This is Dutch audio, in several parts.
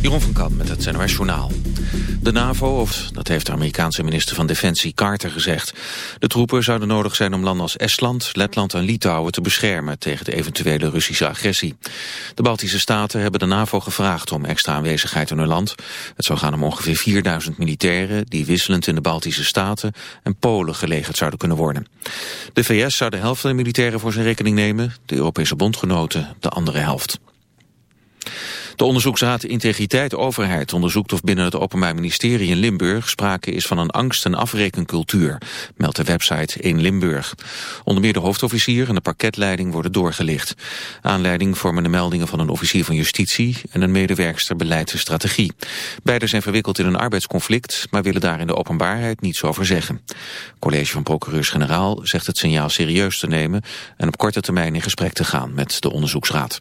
Jeroen van Kamp met het NOS Journaal. De NAVO, of dat heeft de Amerikaanse minister van Defensie Carter gezegd. De troepen zouden nodig zijn om landen als Estland, Letland en Litouwen te beschermen tegen de eventuele Russische agressie. De Baltische staten hebben de NAVO gevraagd om extra aanwezigheid in hun land. Het zou gaan om ongeveer 4000 militairen die wisselend in de Baltische staten en Polen gelegerd zouden kunnen worden. De VS zou de helft van de militairen voor zijn rekening nemen, de Europese bondgenoten de andere helft. De onderzoeksraad Integriteit Overheid onderzoekt of binnen het Openbaar Ministerie in Limburg sprake is van een angst- en afrekencultuur, meldt de website in Limburg. Onder meer de hoofdofficier en de parketleiding worden doorgelicht. Aanleiding vormen de meldingen van een officier van justitie en een medewerkster beleid en strategie. Beiden zijn verwikkeld in een arbeidsconflict, maar willen daar in de openbaarheid niets over zeggen. College van Procureurs-Generaal zegt het signaal serieus te nemen en op korte termijn in gesprek te gaan met de onderzoeksraad.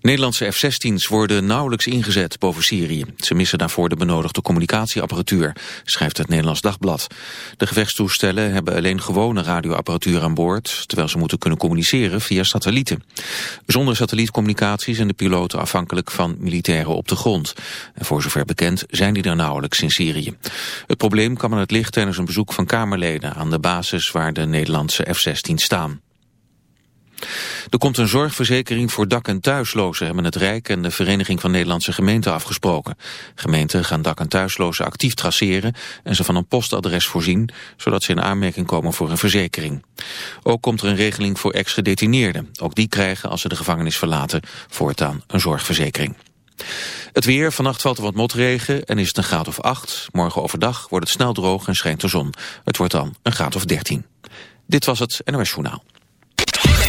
Nederlandse F-16's worden nauwelijks ingezet boven Syrië. Ze missen daarvoor de benodigde communicatieapparatuur, schrijft het Nederlands Dagblad. De gevechtstoestellen hebben alleen gewone radioapparatuur aan boord, terwijl ze moeten kunnen communiceren via satellieten. Zonder satellietcommunicatie zijn de piloten afhankelijk van militairen op de grond. En voor zover bekend zijn die er nauwelijks in Syrië. Het probleem kwam aan het licht tijdens een bezoek van Kamerleden aan de basis waar de Nederlandse F-16 staan. Er komt een zorgverzekering voor dak- en thuislozen, hebben het Rijk en de Vereniging van Nederlandse Gemeenten afgesproken. Gemeenten gaan dak- en thuislozen actief traceren en ze van een postadres voorzien, zodat ze in aanmerking komen voor een verzekering. Ook komt er een regeling voor ex-gedetineerden. Ook die krijgen, als ze de gevangenis verlaten, voortaan een zorgverzekering. Het weer, vannacht valt er wat motregen en is het een graad of 8. Morgen overdag wordt het snel droog en schijnt de zon. Het wordt dan een graad of 13. Dit was het NOS Journaal.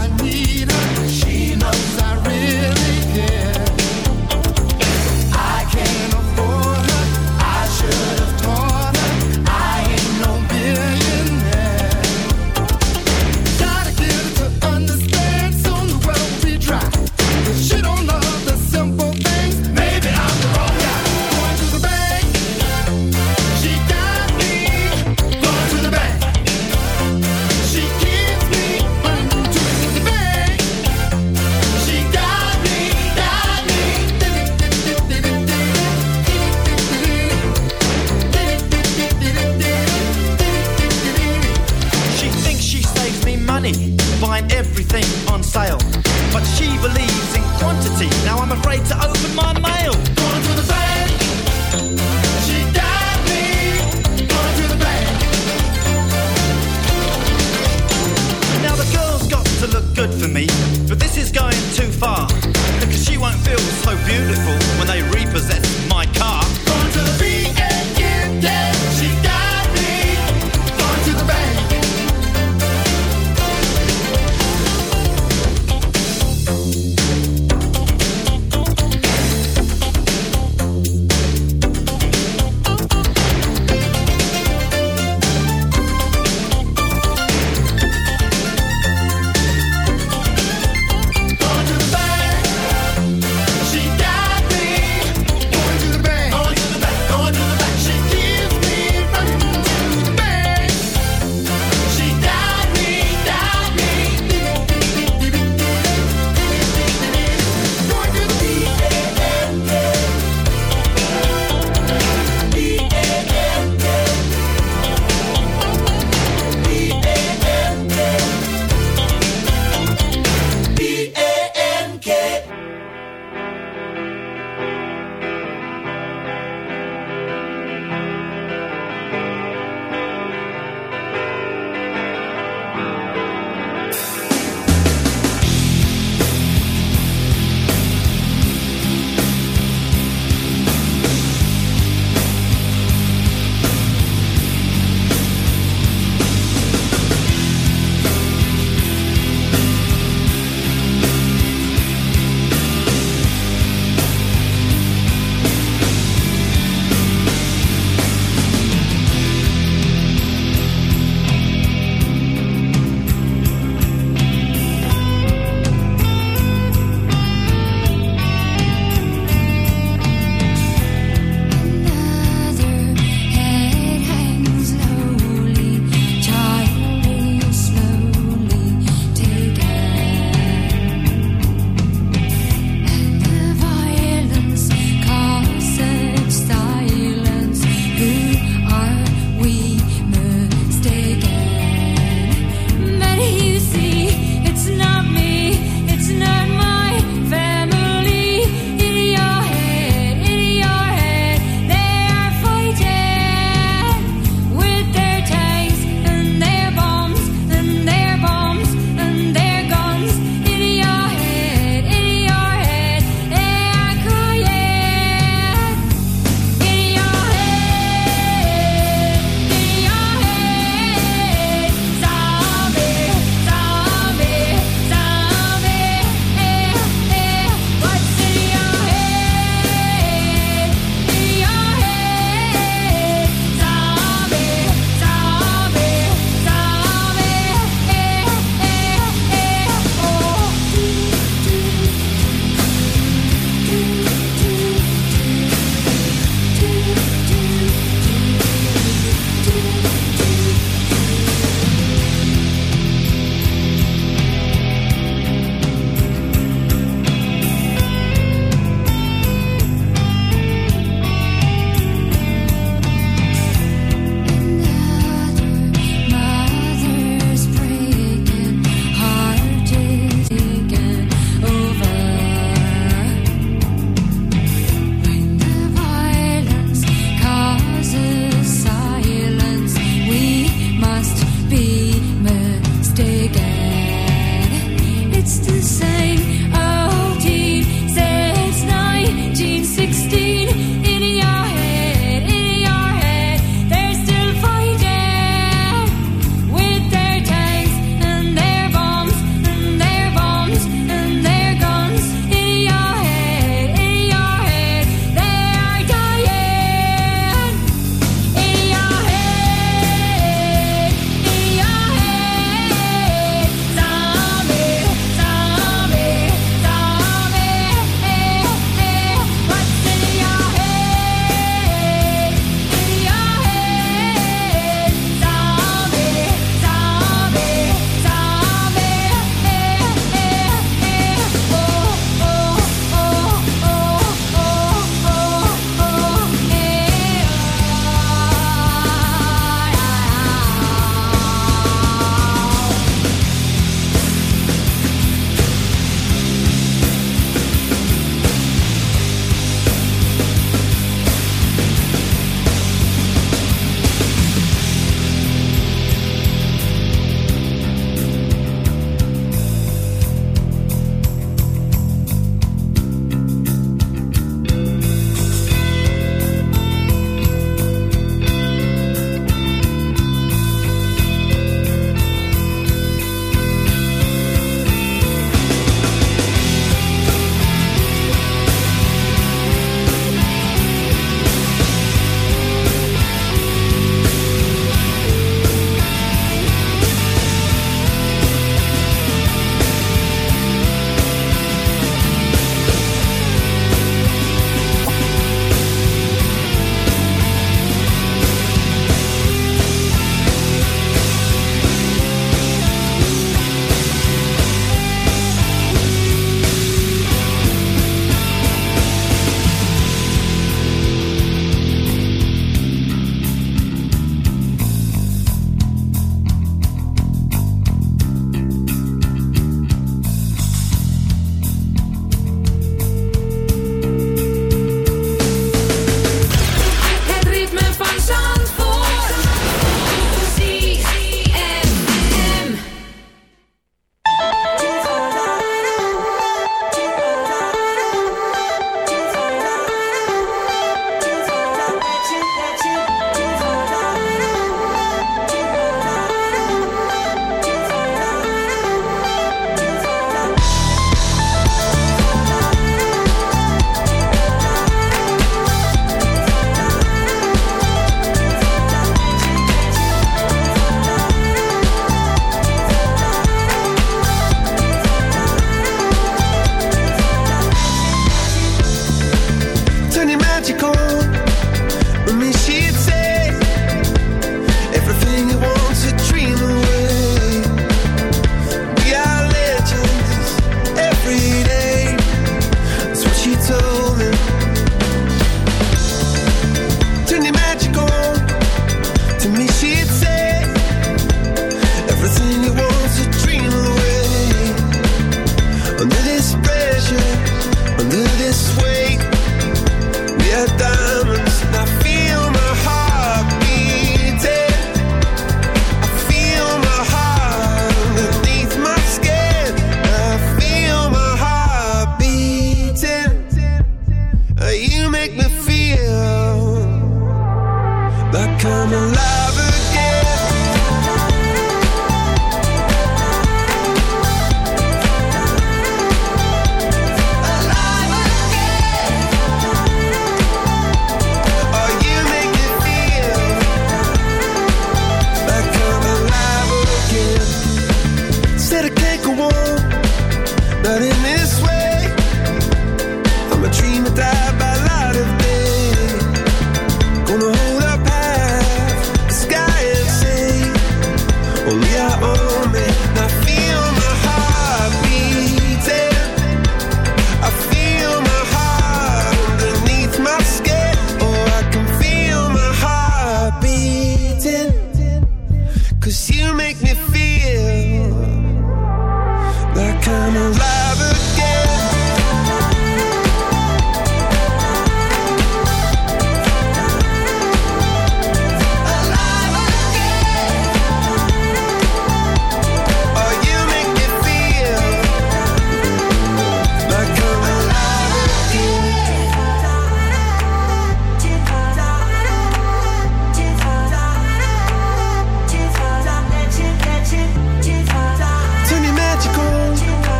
I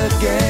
again.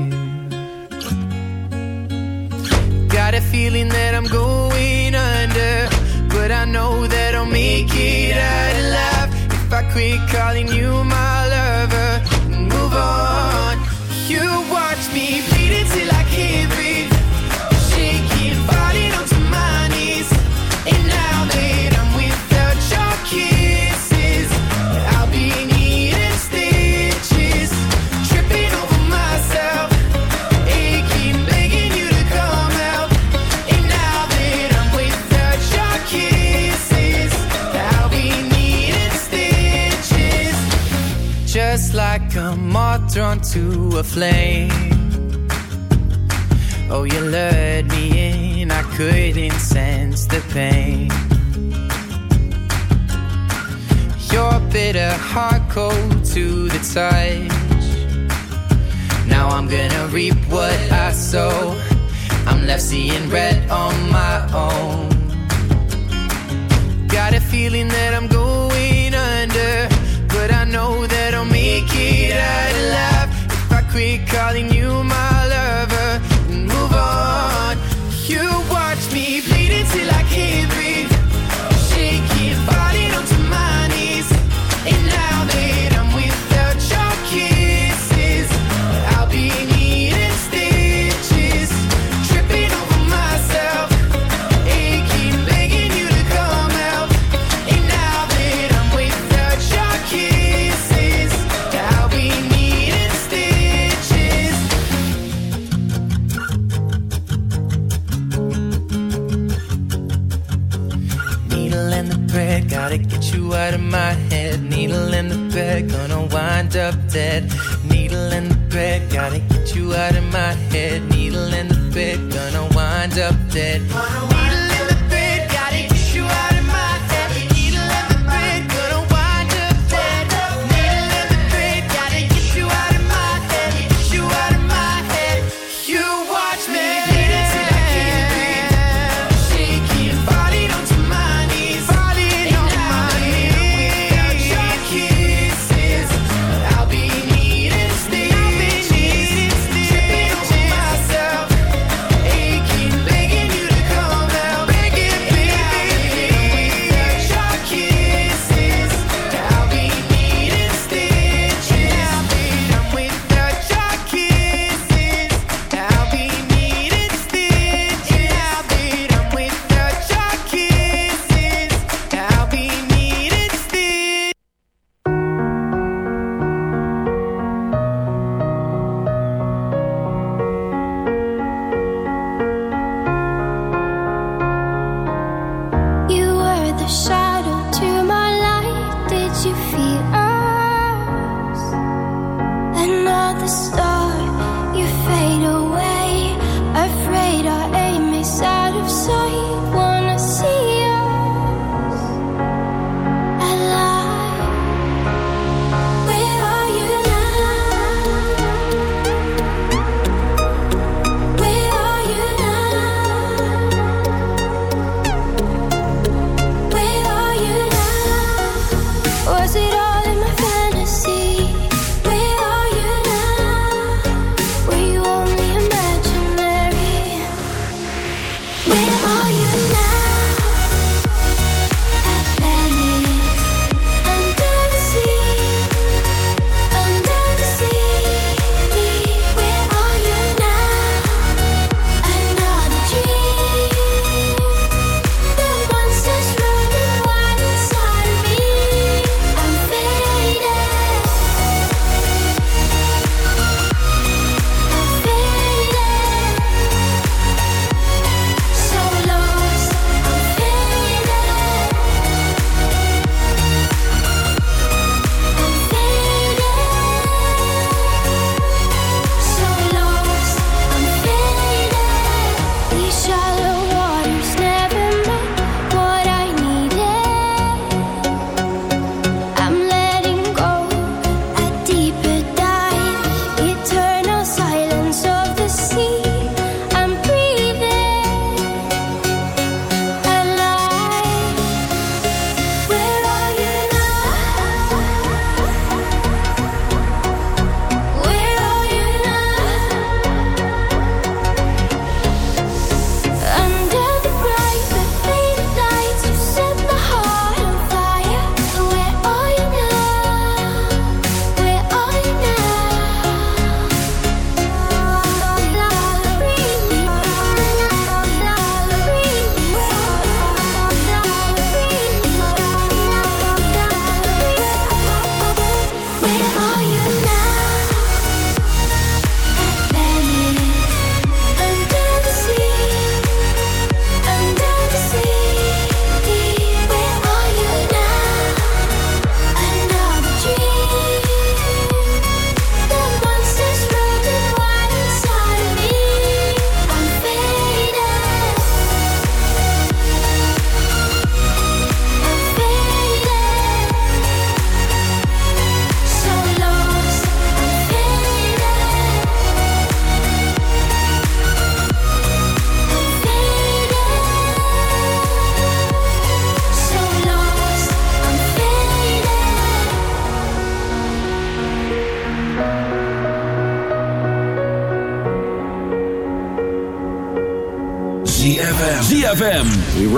seeing red on my own.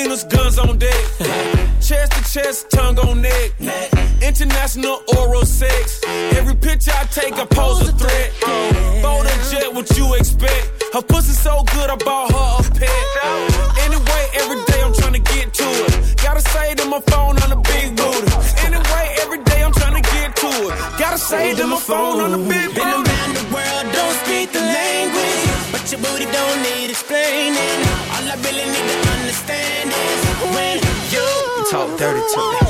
Arenas, guns on deck. chest to chest, tongue on neck. International oral sex. Every picture I take, I pose a threat. Bold and jet, what you expect? Her pussy so good, I bought her a pet. Anyway, every day I'm trying to get to it. Gotta say to my phone on the big booty. Anyway, every day I'm trying to get to it. Gotta say to my phone on the big Been booty. around the world, don't speak the language. But your booty don't need explaining. Dirty to me.